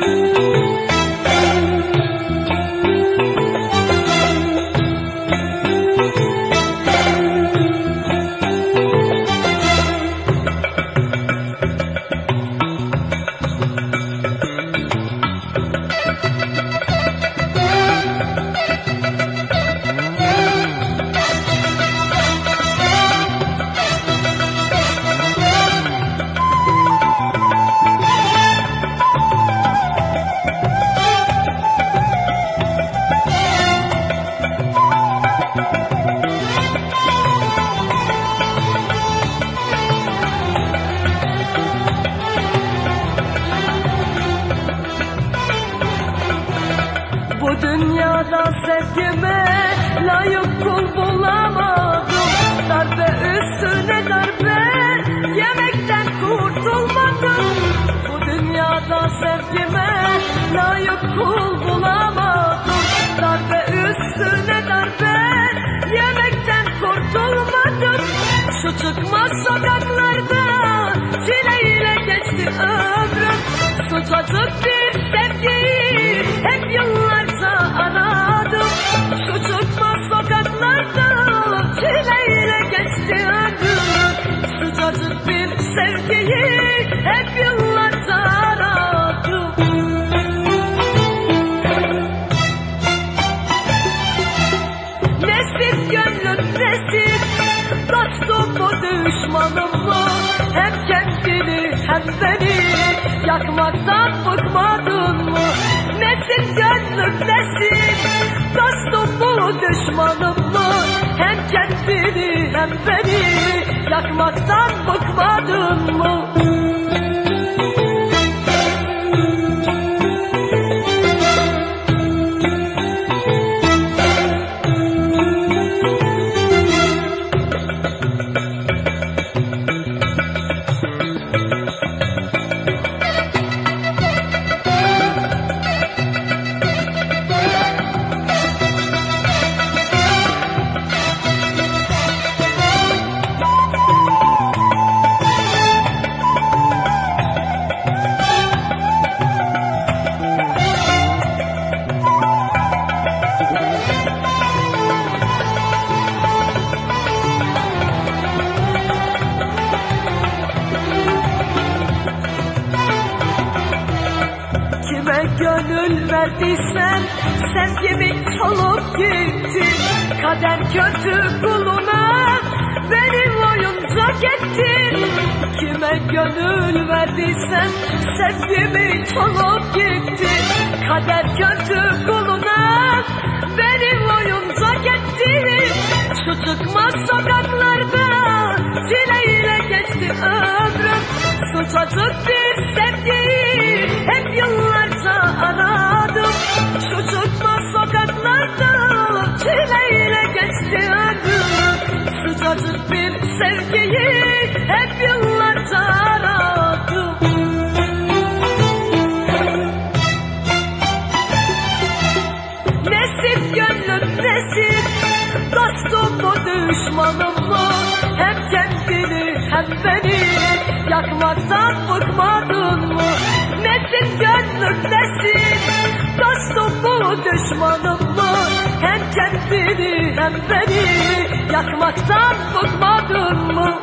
Bu dünyada sevgime layık kul bulamadım. Darbe üstüne darbe yemekten kurtulmadım. Bu dünyada sevgime layık kul bulamadım. Darbe üstüne darbe yemekten kurtulmadım. Şu çıkmaz sokaklarda çileyle geçti ömrüm. Sıcacık bir sevgiyi Sıcacık bir sevgiyi. Hep yıllarca aradım Nesin gönlüm nesin Dostum mu düşmanım Hem kendini hem beni Yakmaktan bıkmadın mı? Nesin gönlüm nesin Dostum mu düşmanım hem beni Yakmaktan bıkmadın mı gönül verdiysen sevgimi çalıp gittin Kader kötü kuluna benim oyuncak ettin. Kime gönül verdiysen sevgimi çalıp gittin Kader kötü kuluna benim oyuncak ettin. Şu çıkmaz sokaklarda çileyle geçti ömrüm. Sıcacık bir Sıcacık bir sevgiyi hep yıllarca aradım. Nesin gönlüm nesin Dostum mu düşmanım mı Hem kendini hem beni Yakmaktan bıkmadın mı? Nesin gönlüm nesin Dostum mu düşmanım mı Hem kendini hem beni Yakmaktan bıkmadın mı